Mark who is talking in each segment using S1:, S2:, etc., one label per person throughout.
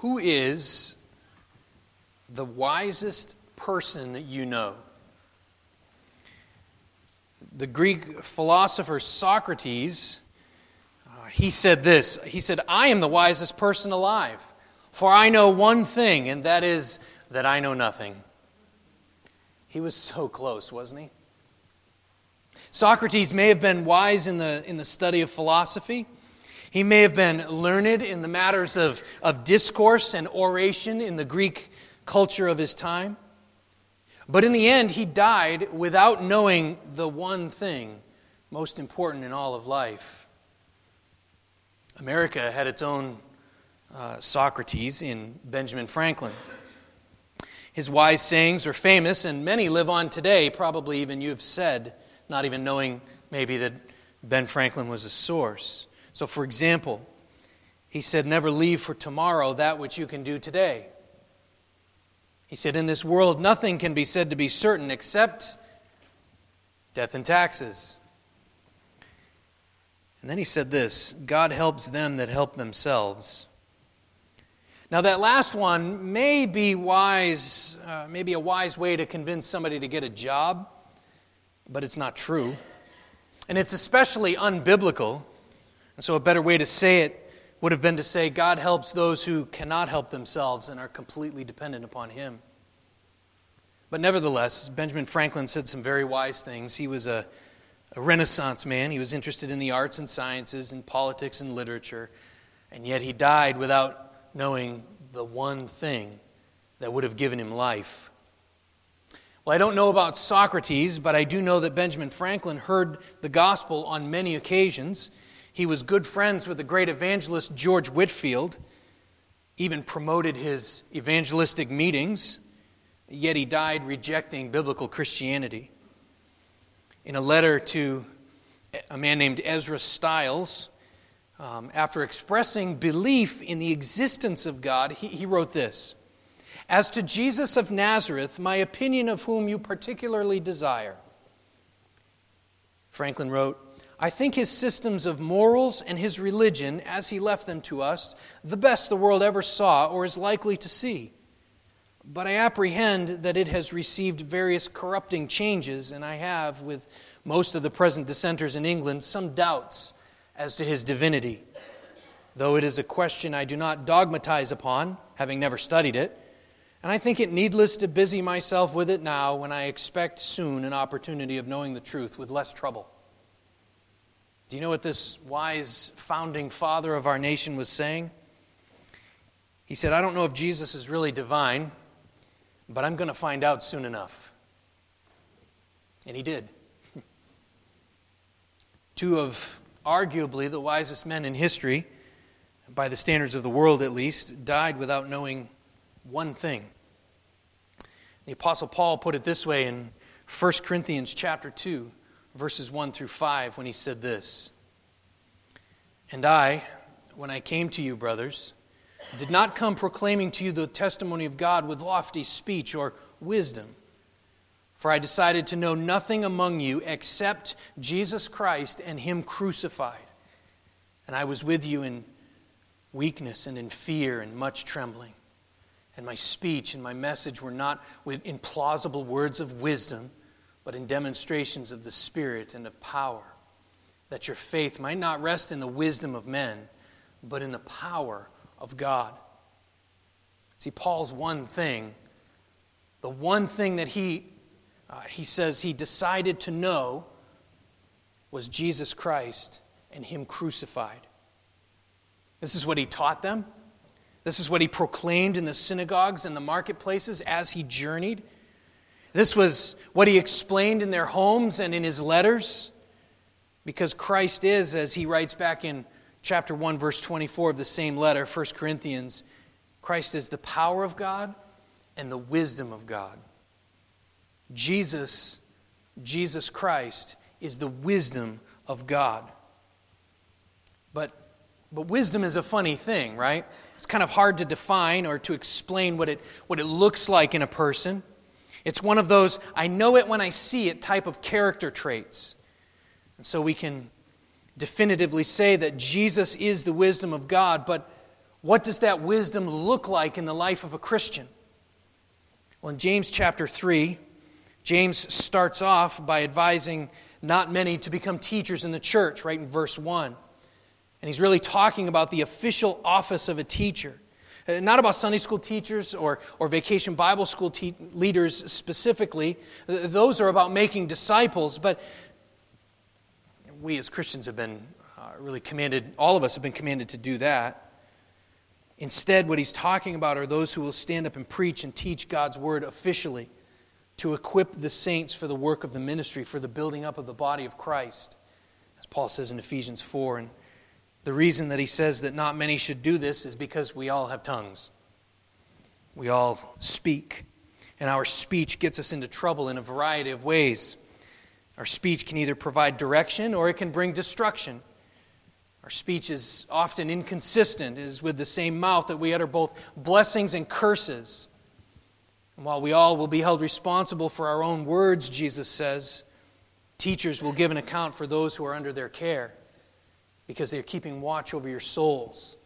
S1: Who is the wisest person that you know? The Greek philosopher Socrates, uh, he said this. He said, I am the wisest person alive, for I know one thing, and that is that I know nothing. He was so close, wasn't he? Socrates may have been wise in the, in the study of philosophy. He may have been learned in the matters of, of discourse and oration in the Greek culture of his time. But in the end, he died without knowing the one thing most important in all of life. America had its own uh, Socrates in Benjamin Franklin. His wise sayings are famous, and many live on today. Probably even you have said, not even knowing maybe that Ben Franklin was a source. So, for example, he said, Never leave for tomorrow that which you can do today. He said, In this world, nothing can be said to be certain except death and taxes. And then he said this God helps them that help themselves. Now, that last one may be wise, uh, maybe a wise way to convince somebody to get a job, but it's not true. And it's especially unbiblical and so, a better way to say it would have been to say, God helps those who cannot help themselves and are completely dependent upon Him. But nevertheless, Benjamin Franklin said some very wise things. He was a, a Renaissance man, he was interested in the arts and sciences, and politics and literature, and yet he died without knowing the one thing that would have given him life. Well, I don't know about Socrates, but I do know that Benjamin Franklin heard the gospel on many occasions. He was good friends with the great evangelist George Whitefield, even promoted his evangelistic meetings, yet he died rejecting biblical Christianity. In a letter to a man named Ezra Stiles, um, after expressing belief in the existence of God, he, he wrote this As to Jesus of Nazareth, my opinion of whom you particularly desire. Franklin wrote, I think his systems of morals and his religion, as he left them to us, the best the world ever saw or is likely to see. But I apprehend that it has received various corrupting changes, and I have, with most of the present dissenters in England, some doubts as to his divinity. Though it is a question I do not dogmatize upon, having never studied it, and I think it needless to busy myself with it now when I expect soon an opportunity of knowing the truth with less trouble. Do you know what this wise founding father of our nation was saying? He said, I don't know if Jesus is really divine, but I'm going to find out soon enough. And he did. Two of arguably the wisest men in history, by the standards of the world at least, died without knowing one thing. The apostle Paul put it this way in 1 Corinthians chapter 2 verses 1 through 5 when he said this And I, when I came to you, brothers, did not come proclaiming to you the testimony of God with lofty speech or wisdom. For I decided to know nothing among you except Jesus Christ and Him crucified. And I was with you in weakness and in fear and much trembling. And my speech and my message were not with implausible words of wisdom but in demonstrations of the Spirit and of power, that your faith might not rest in the wisdom of men, but in the power of God. See, Paul's one thing, the one thing that he, uh, he says he decided to know was Jesus Christ and Him crucified. This is what he taught them. This is what he proclaimed in the synagogues and the marketplaces as he journeyed. This was what he explained in their homes and in his letters. Because Christ is, as he writes back in chapter 1, verse 24 of the same letter, 1 Corinthians, Christ is the power of God and the wisdom of God. Jesus, Jesus Christ, is the wisdom of God. But, but wisdom is a funny thing, right? It's kind of hard to define or to explain what it, what it looks like in a person. It's one of those I know it when I see it type of character traits. And so we can definitively say that Jesus is the wisdom of God, but What does that wisdom look like in the life of a Christian? Well, in James chapter 3, James starts off by advising not many to become teachers in the church, right in verse 1. And he's really talking about the official office of a teacher. Uh, not about Sunday school teachers or, or vacation Bible school te- leaders specifically. Those are about making disciples, but we as Christians have been uh, really commanded, all of us have been commanded to do that. Instead, what he's talking about are those who will stand up and preach and teach God's word officially to equip the saints for the work of the ministry, for the building up of the body of Christ, as Paul says in Ephesians 4. And the reason that he says that not many should do this is because we all have tongues. We all speak, and our speech gets us into trouble in a variety of ways. Our speech can either provide direction or it can bring destruction. Our speech is often inconsistent, it is with the same mouth that we utter both blessings and curses. And while we all will be held responsible for our own words, Jesus says, teachers will give an account for those who are under their care because they're keeping watch over your souls,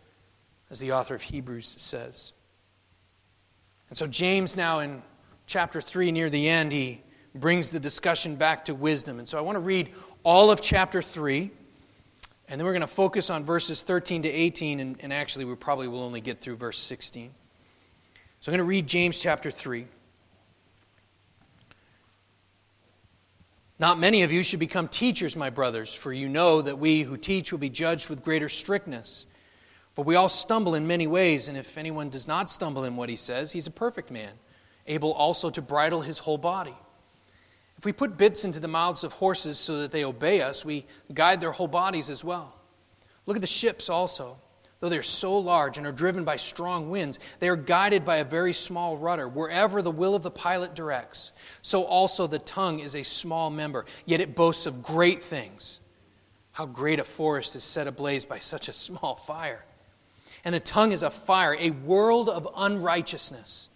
S1: as the author of Hebrews says. And so, James, now in chapter 3, near the end, he brings the discussion back to wisdom. And so, I want to read all of chapter 3. And then we're going to focus on verses 13 to 18, and, and actually, we probably will only get through verse 16. So I'm going to read James chapter 3. Not many of you should become teachers, my brothers, for you know that we who teach will be judged with greater strictness. For we all stumble in many ways, and if anyone does not stumble in what he says, he's a perfect man, able also to bridle his whole body. If we put bits into the mouths of horses so that they obey us, we guide their whole bodies as well. Look at the ships also. Though they're so large and are driven by strong winds, they are guided by a very small rudder, wherever the will of the pilot directs. So also the tongue is a small member, yet it boasts of great things. How great a forest is set ablaze by such a small fire. And the tongue is a fire, a world of unrighteousness.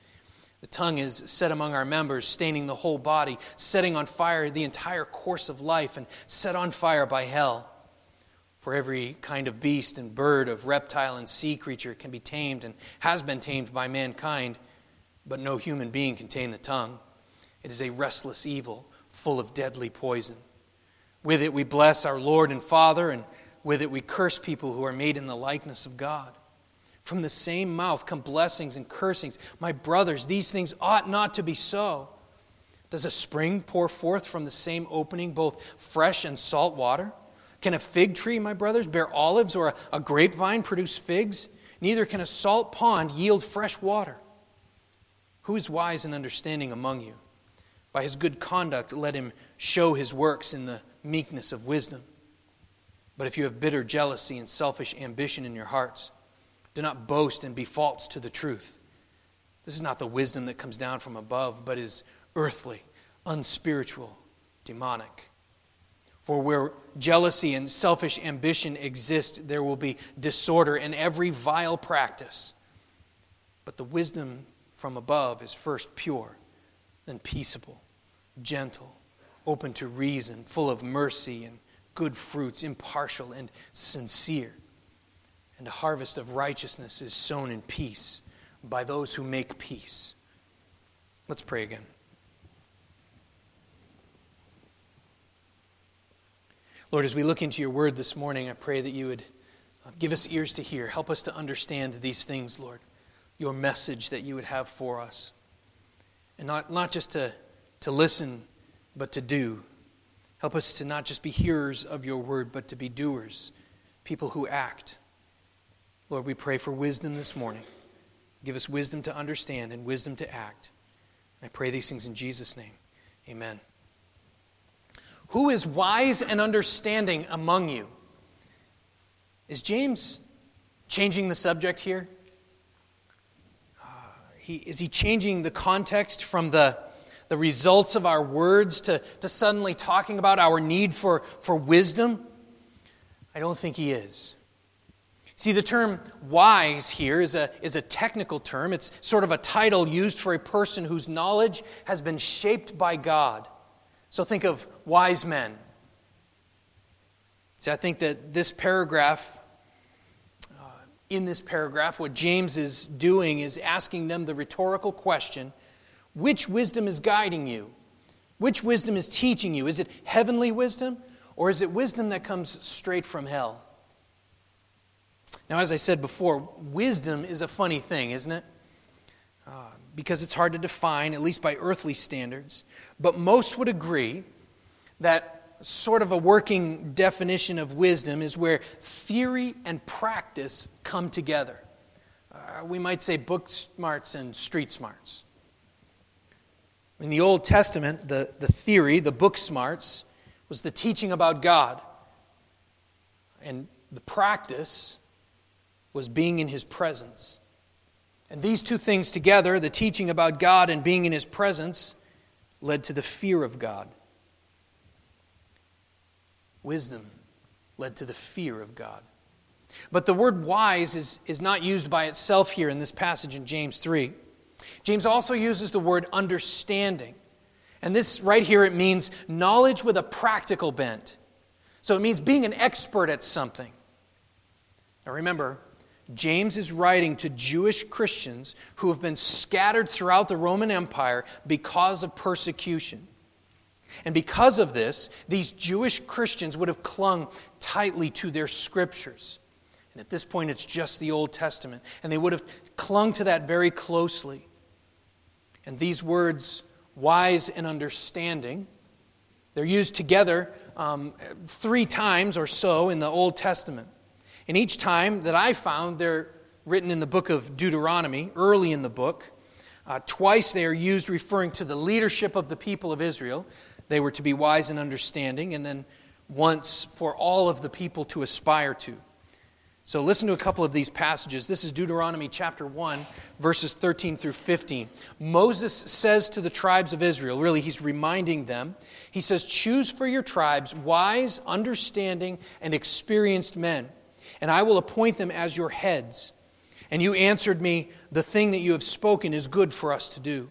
S1: The tongue is set among our members, staining the whole body, setting on fire the entire course of life, and set on fire by hell. For every kind of beast and bird, of reptile and sea creature can be tamed and has been tamed by mankind, but no human being can tame the tongue. It is a restless evil, full of deadly poison. With it we bless our Lord and Father, and with it we curse people who are made in the likeness of God. From the same mouth come blessings and cursings. My brothers, these things ought not to be so. Does a spring pour forth from the same opening both fresh and salt water? Can a fig tree, my brothers, bear olives or a, grapevine produce figs? Neither can a salt pond yield fresh water. Who is wise and understanding among you? By his good conduct, let him show his works in the meekness of wisdom. But if you have bitter jealousy and selfish ambition in your hearts, do not boast and be false to the truth. This is not the wisdom that comes down from above, but is earthly, unspiritual, demonic. For where jealousy and selfish ambition exist, there will be disorder and every vile practice. But the wisdom from above is first pure, then peaceable, gentle, open to reason, full of mercy and good fruits, impartial and sincere. And a harvest of righteousness is sown in peace by those who make peace. Let's pray again. Lord, as we look into your word this morning, I pray that you would uh, give us ears to hear. Help us to understand these things, Lord, your message that you would have for us. And not, not just to, to listen, but to do. Help us to not just be hearers of your word, but to be doers, people who act. Lord, we pray for wisdom this morning. Give us wisdom to understand and wisdom to act. I pray these things in Jesus' name. Amen. Who is wise and understanding among you? Is James changing the subject here? Uh, he, is he changing the context from the, the results of our words to, to suddenly talking about our need for, for wisdom? I don't think he is. See, the term wise here is a, is a technical term. It's sort of a title used for a person whose knowledge has been shaped by God. So think of wise men. See, I think that this paragraph uh, in this paragraph, what James is doing is asking them the rhetorical question which wisdom is guiding you? Which wisdom is teaching you? Is it heavenly wisdom or is it wisdom that comes straight from hell? Now, as I said before, wisdom is a funny thing, isn't it? Uh, because it's hard to define, at least by earthly standards. But most would agree that sort of a working definition of wisdom is where theory and practice come together. Uh, we might say book smarts and street smarts. In the Old Testament, the, the theory, the book smarts, was the teaching about God. And the practice was being in His presence. And these two things together, the teaching about God and being in His presence, led to the fear of God. Wisdom led to the fear of God. But the word wise is, is not used by itself here in this passage in James 3. James also uses the word understanding. And this right here, it means knowledge with a practical bent. So it means being an expert at something. Now remember, James is writing to Jewish Christians who have been scattered throughout the Roman Empire because of persecution. And because of this, these Jewish Christians would have clung tightly to their scriptures. And at this point, it's just the Old Testament. And they would have clung to that very closely. And these words, wise and understanding, they're used together um, three times or so in the Old Testament. And each time that I found, they're written in the book of Deuteronomy, early in the book. Uh, twice they are used referring to the leadership of the people of Israel. They were to be wise and understanding, and then once for all of the people to aspire to. So listen to a couple of these passages. This is Deuteronomy chapter 1, verses 13 through 15. Moses says to the tribes of Israel, really, he's reminding them, he says, Choose for your tribes wise, understanding, and experienced men, and I will appoint them as your heads. And you answered me, The thing that you have spoken is good for us to do.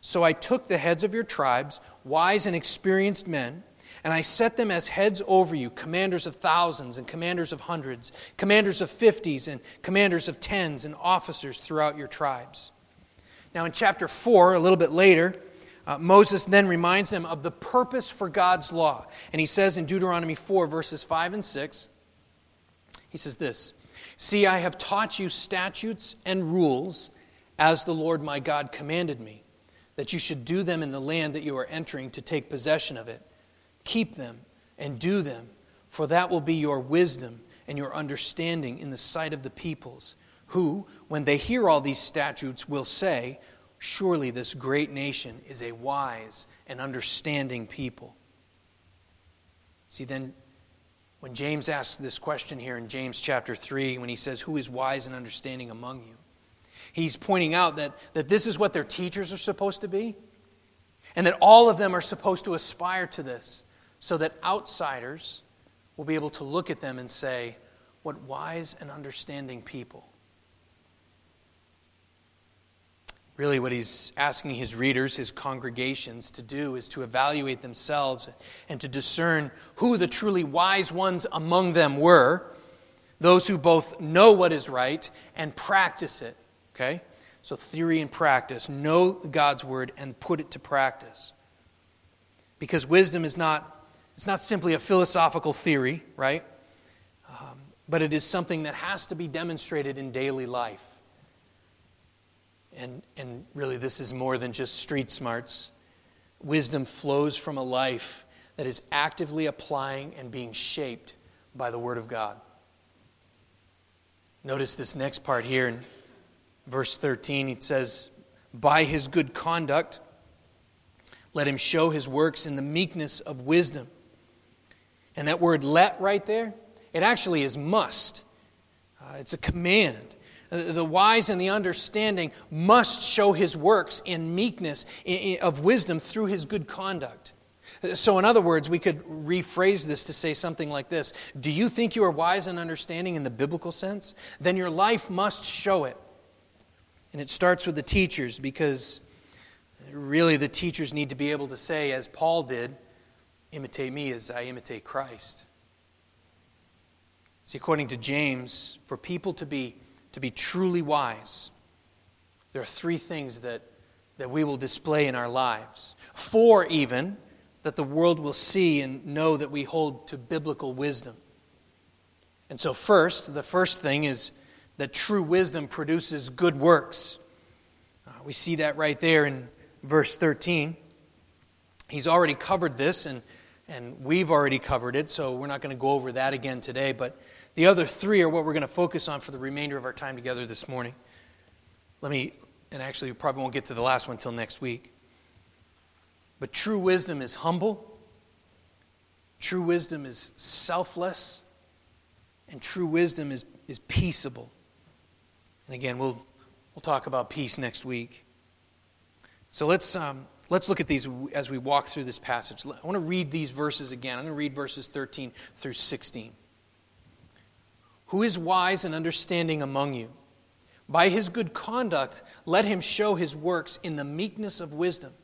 S1: So I took the heads of your tribes, wise and experienced men, and I set them as heads over you, commanders of thousands and commanders of hundreds, commanders of fifties and commanders of tens, and officers throughout your tribes. Now, in chapter 4, a little bit later, uh, Moses then reminds them of the purpose for God's law. And he says in Deuteronomy 4, verses 5 and 6, he says this See, I have taught you statutes and rules as the Lord my God commanded me that you should do them in the land that you are entering to take possession of it. Keep them and do them, for that will be your wisdom and your understanding in the sight of the peoples, who, when they hear all these statutes, will say, Surely this great nation is a wise and understanding people. See, then, when James asks this question here in James chapter 3, when he says, Who is wise and understanding among you? He's pointing out that, that this is what their teachers are supposed to be, and that all of them are supposed to aspire to this, so that outsiders will be able to look at them and say, What wise and understanding people. Really, what he's asking his readers, his congregations, to do is to evaluate themselves and to discern who the truly wise ones among them were, those who both know what is right and practice it. Okay? So, theory and practice. Know God's word and put it to practice. Because wisdom is not, it's not simply a philosophical theory, right? Um, but it is something that has to be demonstrated in daily life. And, and really, this is more than just street smarts. Wisdom flows from a life that is actively applying and being shaped by the Word of God. Notice this next part here in Verse 13, it says, By his good conduct, let him show his works in the meekness of wisdom. And that word let right there, it actually is must. Uh, it's a command. Uh, the wise and the understanding must show his works in meekness of wisdom through his good conduct. So, in other words, we could rephrase this to say something like this Do you think you are wise and understanding in the biblical sense? Then your life must show it. And it starts with the teachers because really the teachers need to be able to say, as Paul did, imitate me as I imitate Christ. See, according to James, for people to be to be truly wise, there are three things that, that we will display in our lives. Four, even, that the world will see and know that we hold to biblical wisdom. And so, first, the first thing is that true wisdom produces good works. Uh, we see that right there in verse 13. He's already covered this, and, and we've already covered it, so we're not going to go over that again today. But the other three are what we're going to focus on for the remainder of our time together this morning. Let me, and actually, we probably won't get to the last one until next week. But true wisdom is humble, true wisdom is selfless, and true wisdom is, is peaceable. And again, we'll, we'll talk about peace next week. So let's, um, let's look at these as we walk through this passage. I want to read these verses again. I'm going to read verses 13 through 16. Who is wise and understanding among you? By his good conduct, let him show his works in the meekness of wisdom.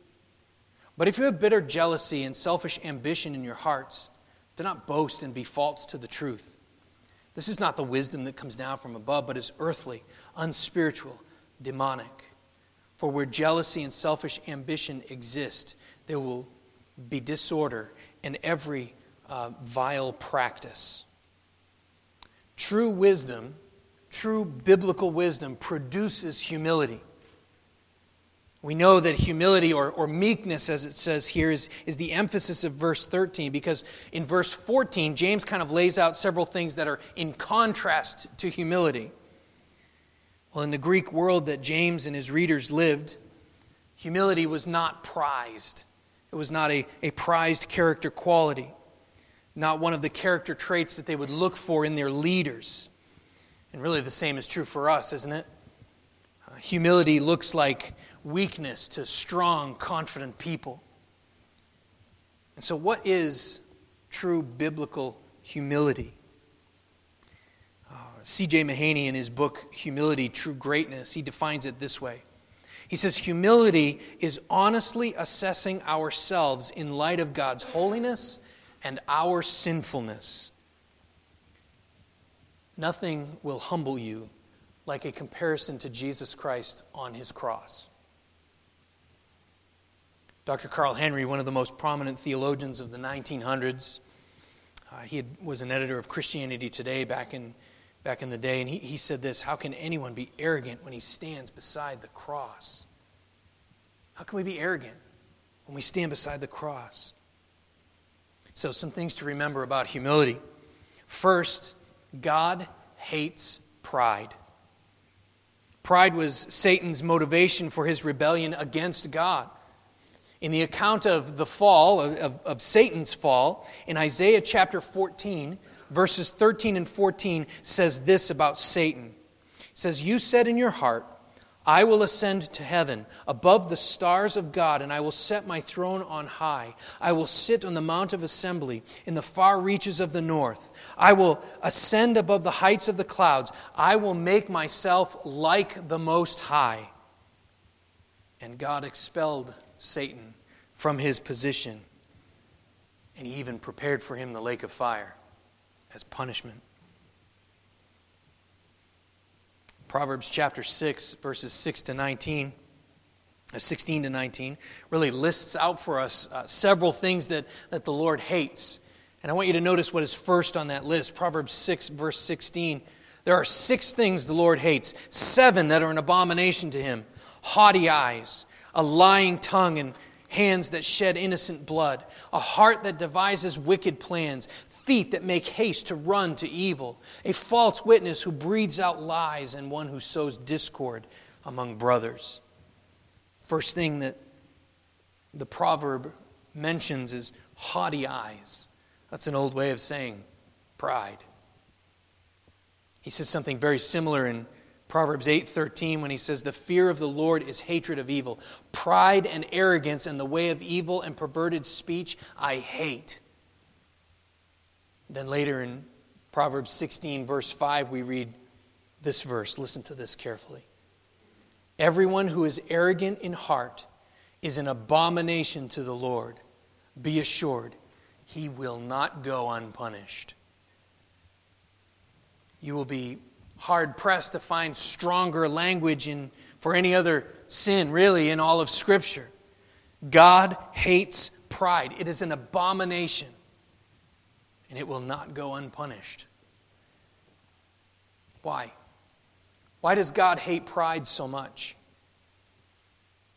S1: But if you have bitter jealousy and selfish ambition in your hearts, do not boast and be false to the truth. This is not the wisdom that comes down from above, but is earthly, unspiritual, demonic. For where jealousy and selfish ambition exist, there will be disorder and every uh, vile practice. True wisdom, true biblical wisdom, produces humility. We know that humility or, or meekness, as it says here, is, is the emphasis of verse 13 because in verse 14, James kind of lays out several things that are in contrast to humility. Well, in the Greek world that James and his readers lived, humility was not prized. It was not a, a prized character quality, not one of the character traits that they would look for in their leaders. And really, the same is true for us, isn't it? Uh, humility looks like weakness to strong, confident people. And so, what is true biblical humility? Uh, C.J. Mahaney, in his book Humility, True Greatness, he defines it this way. He says, Humility is honestly assessing ourselves in light of God's holiness and our sinfulness. Nothing will humble you like a comparison to Jesus Christ on his cross. Dr. Carl Henry, one of the most prominent theologians of the 1900s, uh, he had, was an editor of Christianity Today back in, back in the day, and he, he said this How can anyone be arrogant when he stands beside the cross? How can we be arrogant when we stand beside the cross? So, some things to remember about humility. First, God hates pride. Pride was Satan's motivation for his rebellion against God. In the account of the fall, of, of, Satan's fall, in Isaiah chapter 14, verses 13 and 14 says this about Satan. It says, You said in your heart, I will ascend to heaven above the stars of God, and I will set my throne on high. I will sit on the mount of assembly in the far reaches of the north. I will ascend above the heights of the clouds. I will make myself like the Most High. And God expelled Satan from his position. And he even prepared for him the lake of fire as punishment. Proverbs chapter 6, verses 6 to 19, uh, 16 to 19, really lists out for us uh, several things that, that the Lord hates. And I want you to notice what is first on that list Proverbs 6, verse 16. There are six things the Lord hates, seven that are an abomination to him haughty eyes, a lying tongue and hands that shed innocent blood, a heart that devises wicked plans, feet that make haste to run to evil, a false witness who breathes out lies, and one who sows discord among brothers. First thing that the proverb mentions is haughty eyes. That's an old way of saying pride. He says something very similar in Proverbs 8:13 when he says the fear of the Lord is hatred of evil. Pride and arrogance and the way of evil and perverted speech I hate. Then later in Proverbs 16 verse 5 we read this verse. Listen to this carefully. Everyone who is arrogant in heart is an abomination to the Lord. Be assured, he will not go unpunished. You will be hard pressed to find stronger language in, for any other sin, really, in all of Scripture. God hates pride, it is an abomination, and it will not go unpunished. Why? Why does God hate pride so much?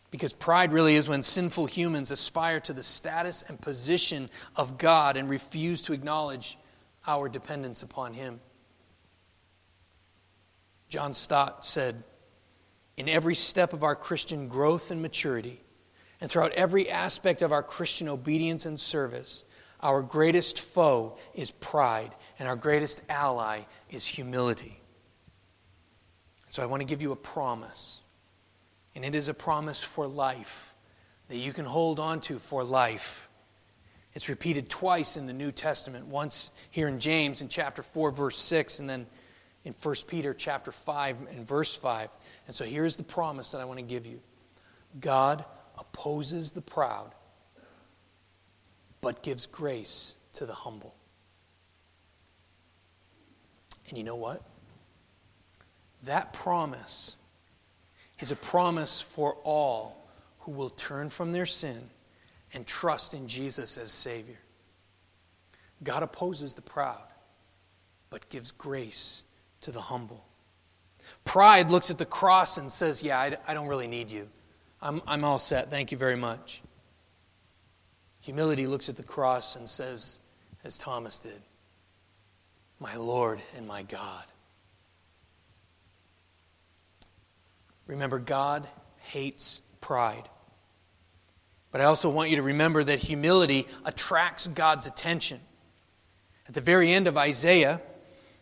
S1: Because pride really is when sinful humans aspire to the status and position of God and refuse to acknowledge our dependence upon Him. John Stott said, In every step of our Christian growth and maturity, and throughout every aspect of our Christian obedience and service, our greatest foe is pride, and our greatest ally is humility. So I want to give you a promise, and it is a promise for life that you can hold on to for life. It's repeated twice in the New Testament, once here in James in chapter 4, verse 6, and then in 1 Peter chapter 5 and verse 5. And so here's the promise that I want to give you God opposes the proud, but gives grace to the humble. And you know what? That promise is a promise for all who will turn from their sin and trust in Jesus as Savior. God opposes the proud, but gives grace to the humble. Pride looks at the cross and says, Yeah, I, I don't really need you. I'm, I'm all set. Thank you very much. Humility looks at the cross and says, as Thomas did, My Lord and my God. Remember, God hates pride. But I also want you to remember that humility attracts God's attention. At the very end of Isaiah,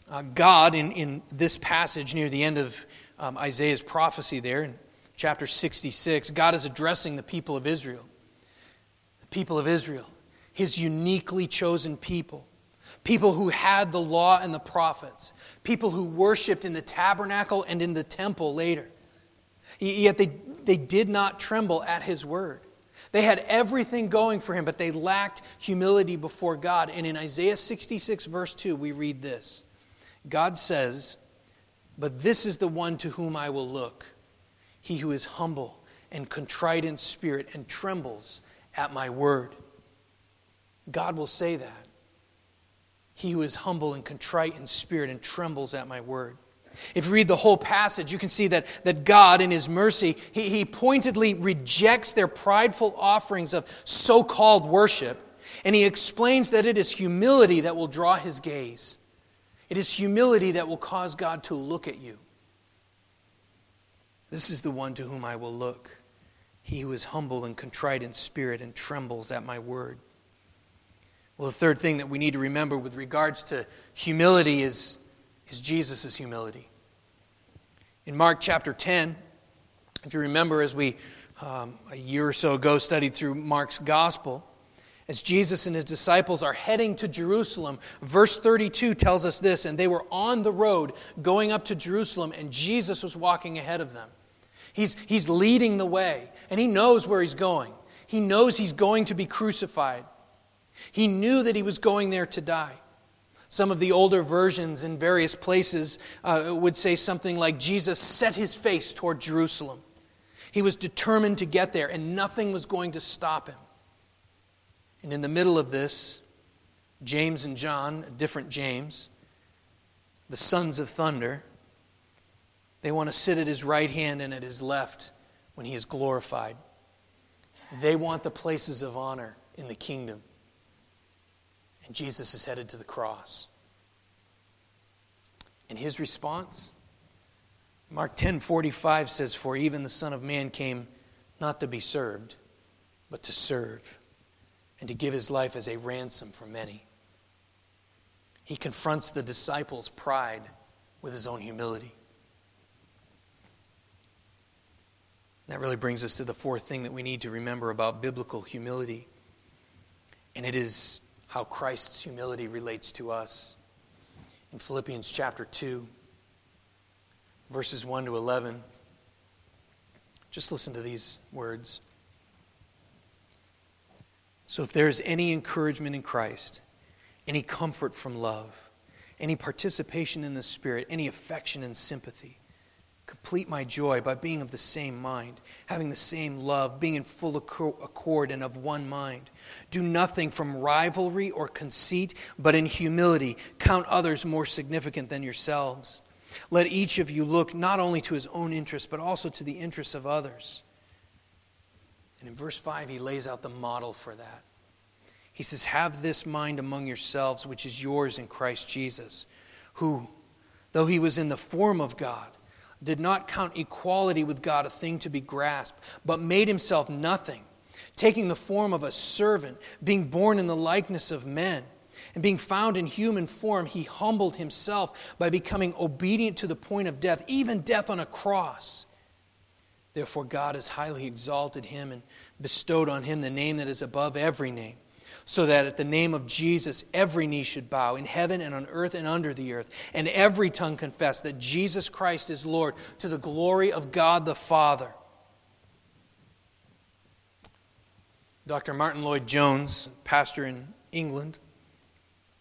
S1: uh, God, in, in this passage near the end of um, Isaiah's prophecy there, in chapter 66, God is addressing the people of Israel. People of Israel, his uniquely chosen people. People who had the law and the prophets. People who worshiped in the tabernacle and in the temple later. Yet they, they did not tremble at his word. They had everything going for him, but they lacked humility before God. And in Isaiah 66, verse 2, we read this God says, But this is the one to whom I will look, he who is humble and contrite in spirit and trembles at my word. God will say that. He who is humble and contrite in spirit and trembles at my word. If you read the whole passage, you can see that, that God, in His mercy, he, he pointedly rejects their prideful offerings of so called worship, and He explains that it is humility that will draw His gaze. It is humility that will cause God to look at you. This is the one to whom I will look, he who is humble and contrite in spirit and trembles at my word. Well, the third thing that we need to remember with regards to humility is, is Jesus' humility. In Mark chapter 10, if you remember, as we um, a year or so ago studied through Mark's gospel, as Jesus and his disciples are heading to Jerusalem, verse 32 tells us this and they were on the road going up to Jerusalem, and Jesus was walking ahead of them. He's, he's leading the way, and he knows where he's going. He knows he's going to be crucified. He knew that he was going there to die. Some of the older versions in various places uh, would say something like Jesus set his face toward Jerusalem. He was determined to get there, and nothing was going to stop him. And in the middle of this, James and John, different James, the sons of thunder, they want to sit at his right hand and at his left when he is glorified. They want the places of honor in the kingdom. And Jesus is headed to the cross. And his response? Mark 10:45 says for even the son of man came not to be served but to serve and to give his life as a ransom for many. He confronts the disciples' pride with his own humility. That really brings us to the fourth thing that we need to remember about biblical humility, and it is how Christ's humility relates to us. In Philippians chapter 2, verses 1 to 11, just listen to these words. So if there is any encouragement in Christ, any comfort from love, any participation in the Spirit, any affection and sympathy. Complete my joy by being of the same mind, having the same love, being in full accord and of one mind. Do nothing from rivalry or conceit, but in humility count others more significant than yourselves. Let each of you look not only to his own interests, but also to the interests of others. And in verse 5, he lays out the model for that. He says, Have this mind among yourselves, which is yours in Christ Jesus, who, though he was in the form of God, did not count equality with God a thing to be grasped, but made himself nothing, taking the form of a servant, being born in the likeness of men. And being found in human form, he humbled himself by becoming obedient to the point of death, even death on a cross. Therefore, God has highly exalted him and bestowed on him the name that is above every name so that at the name of Jesus every knee should bow in heaven and on earth and under the earth, and every tongue confess that Jesus Christ is Lord to the glory of God the Father. Dr. Martyn Lloyd-Jones, pastor in England,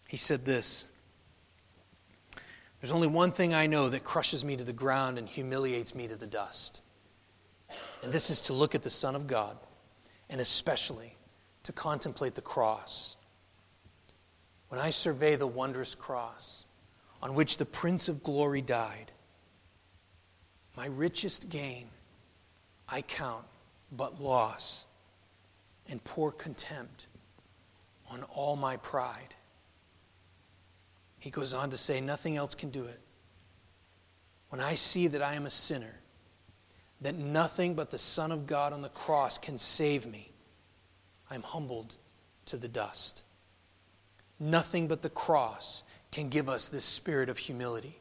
S1: he said this There's only one thing I know that crushes me to the ground and humiliates me to the dust. And this is to look at the Son of God, and especially to contemplate the cross. When I survey the wondrous cross on which the Prince of Glory died, my richest gain I count but loss and pour contempt on all my pride. He goes on to say, Nothing else can do it. When I see that I am a sinner, that nothing but the Son of God on the cross can save me, I'm humbled to the dust. Nothing but the cross can give us this spirit of humility.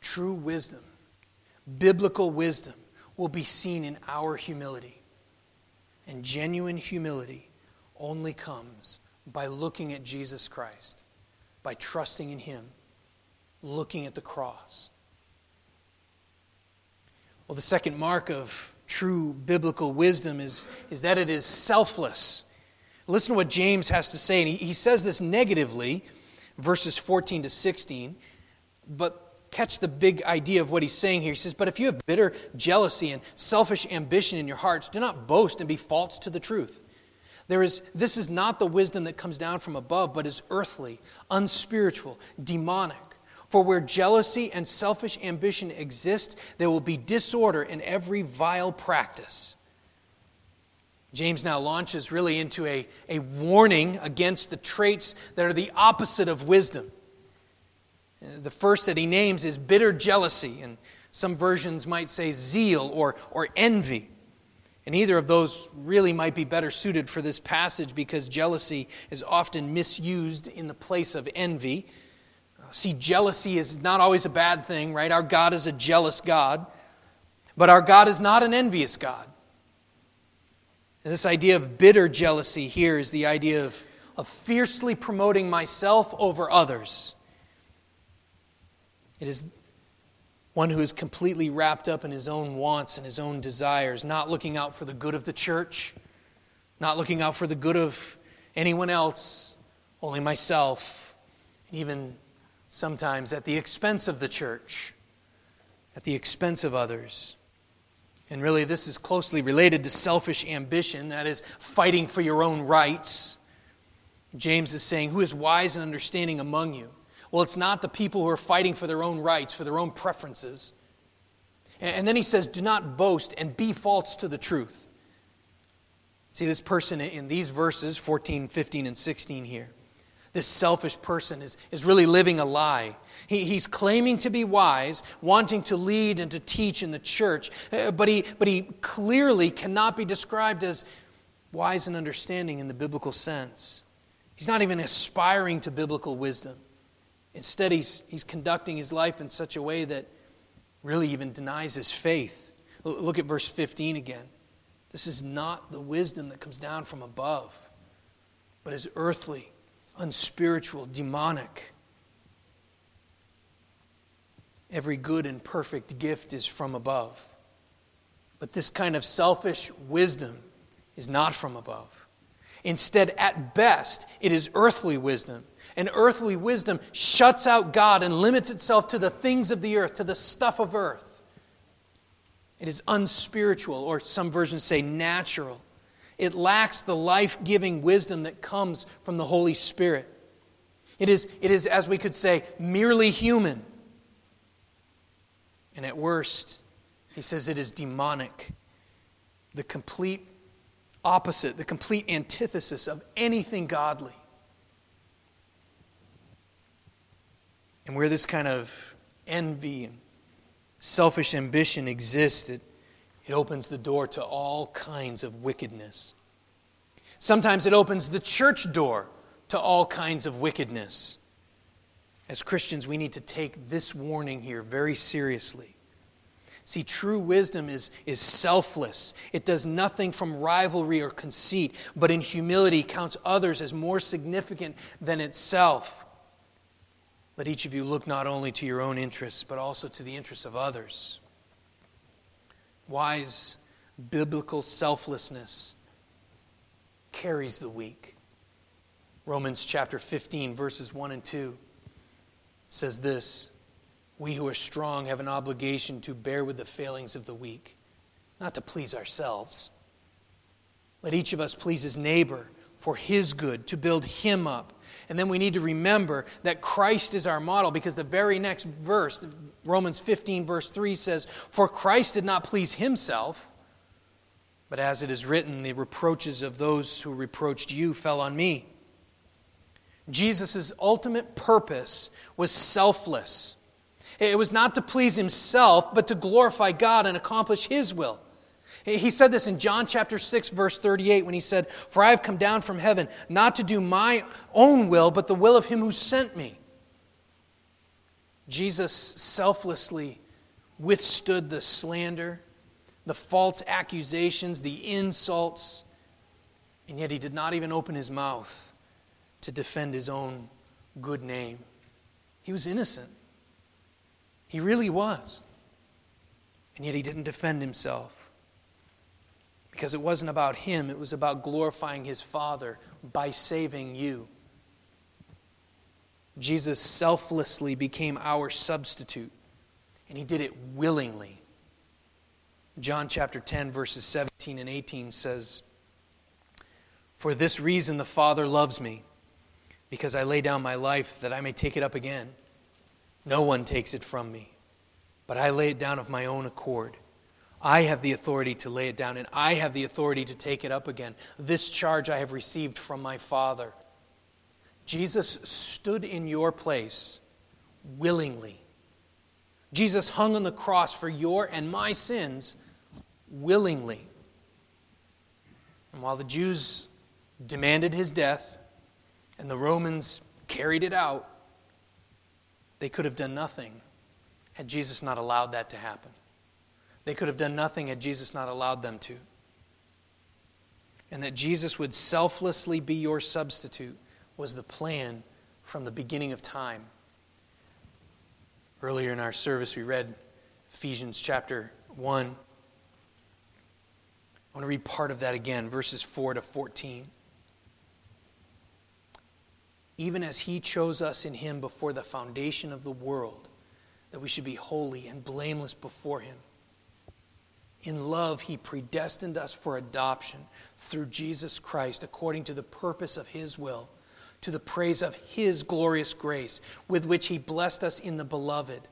S1: True wisdom, biblical wisdom, will be seen in our humility. And genuine humility only comes by looking at Jesus Christ, by trusting in Him, looking at the cross. Well, the second mark of true biblical wisdom is, is that it is selfless. Listen to what James has to say, and he, he says this negatively, verses 14 to 16, but catch the big idea of what he's saying here. He says, But if you have bitter jealousy and selfish ambition in your hearts, do not boast and be false to the truth. There is, this is not the wisdom that comes down from above, but is earthly, unspiritual, demonic. For where jealousy and selfish ambition exist, there will be disorder in every vile practice. James now launches really into a, a warning against the traits that are the opposite of wisdom. The first that he names is bitter jealousy, and some versions might say zeal or, or envy. And either of those really might be better suited for this passage because jealousy is often misused in the place of envy. See, jealousy is not always a bad thing, right? Our God is a jealous God, but our God is not an envious God. And this idea of bitter jealousy here is the idea of, of fiercely promoting myself over others. It is one who is completely wrapped up in his own wants and his own desires, not looking out for the good of the church, not looking out for the good of anyone else, only myself, even sometimes at the expense of the church, at the expense of others. And really, this is closely related to selfish ambition, that is, fighting for your own rights. James is saying, Who is wise and understanding among you? Well, it's not the people who are fighting for their own rights, for their own preferences. And then he says, Do not boast and be false to the truth. See, this person in these verses, 14, 15, and 16 here, this selfish person is, is really living a lie. He, he's claiming to be wise, wanting to lead and to teach in the church, uh, but he, but he clearly cannot be described as wise and understanding in the biblical sense. He's not even aspiring to biblical wisdom. Instead, he's, he's conducting his life in such a way that really even denies his faith. Look at verse 15 again. This is not the wisdom that comes down from above, but is earthly unspiritual, demonic. Every good and perfect gift is from above. But this kind of selfish wisdom is not from above. Instead, at best, it is earthly wisdom. And earthly wisdom shuts out God and limits itself to the things of the earth, to the stuff of earth. It is unspiritual, or some versions say natural. It lacks the life giving wisdom that comes from the Holy Spirit. It is, it is, as we could say, merely human. And at worst, he says it is demonic. The complete opposite, the complete antithesis of anything godly. And where this kind of envy and selfish ambition exists, it, it opens the door to all kinds of wickedness. Sometimes it opens the church door to all kinds of wickedness. As Christians, we need to take this warning here very seriously. See, true wisdom is, is selfless. It does nothing from rivalry or conceit, but in humility counts others as more significant than itself. Let each of you look not only to your own interests, but also to the interests of others. Wise biblical selflessness carries the weak. Romans chapter 15, verses 1 and 2 says this We who are strong have an obligation to bear with the failings of the weak, not to please ourselves. Let each of us please his neighbor for his good, to build him up. And then we need to remember that Christ is our model because the very next verse, Romans 15, verse 3 says, For Christ did not please himself, but as it is written, the reproaches of those who reproached you fell on me. Jesus' ultimate purpose was selfless. It was not to please himself, but to glorify God and accomplish his will. He said this in John chapter 6, verse 38, when he said, For I have come down from heaven not to do my own will, but the will of him who sent me. Jesus selflessly withstood the slander, the false accusations, the insults, and yet he did not even open his mouth to defend his own good name. He was innocent. He really was. And yet he didn't defend himself. Because it wasn't about him, it was about glorifying his Father by saving you. Jesus selflessly became our substitute, and he did it willingly. John chapter 10, verses 17 and 18 says, For this reason the Father loves me, because I lay down my life that I may take it up again. No one takes it from me, but I lay it down of my own accord. I have the authority to lay it down, and I have the authority to take it up again. This charge I have received from my Father. Jesus stood in your place willingly. Jesus hung on the cross for your and my sins willingly. And while the Jews demanded his death and the Romans carried it out, they could have done nothing had Jesus not allowed that to happen. They could have done nothing had Jesus not allowed them to. And that Jesus would selflessly be your substitute was the plan from the beginning of time. Earlier in our service, we read Ephesians chapter 1. I want to read part of that again, verses 4 to 14. Even as he chose us in him before the foundation of the world, that we should be holy and blameless before him. In love, he predestined us for adoption through Jesus Christ according to the purpose of his will to the praise of His glorious grace, with which He blessed us in the Beloved.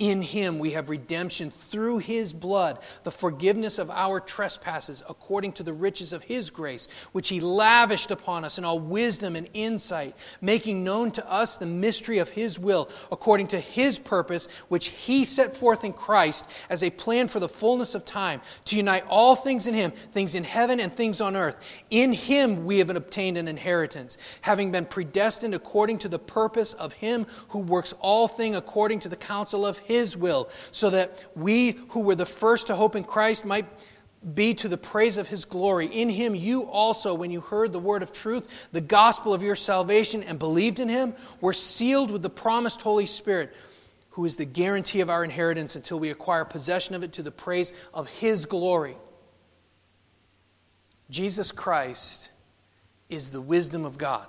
S1: In him we have redemption through his blood, the forgiveness of our trespasses, according to the riches of his grace, which he lavished upon us in all wisdom and insight, making known to us the mystery of his will, according to his purpose, which he set forth in Christ as a plan for the fullness of time, to unite all things in him, things in heaven and things on earth. In him we have obtained an inheritance, having been predestined according to the purpose of him who works all things according to the counsel of his will, so that we who were the first to hope in Christ might be to the praise of His glory. In Him, you also, when you heard the word of truth, the gospel of your salvation, and believed in Him, were sealed with the promised Holy Spirit, who is the guarantee of our inheritance until we acquire possession of it to the praise of His glory. Jesus Christ is the wisdom of God.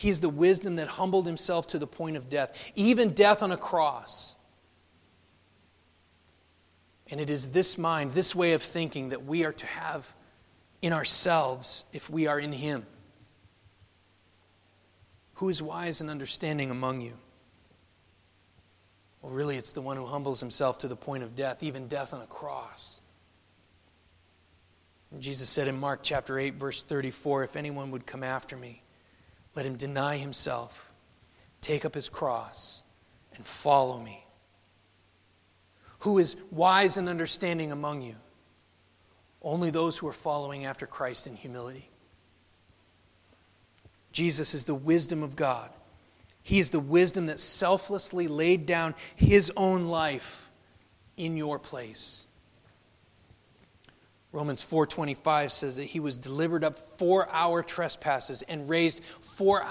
S1: He is the wisdom that humbled himself to the point of death, even death on a cross. And it is this mind, this way of thinking, that we are to have in ourselves if we are in Him. Who is wise and understanding among you? Well, really, it's the one who humbles himself to the point of death, even death on a cross. And Jesus said in Mark chapter 8, verse 34 If anyone would come after me, let him deny himself, take up his cross, and follow me. Who is wise and understanding among you? Only those who are following after Christ in humility. Jesus is the wisdom of God. He is the wisdom that selflessly laid down his own life in your place. Romans 4:25 says that he was delivered up for our trespasses and raised for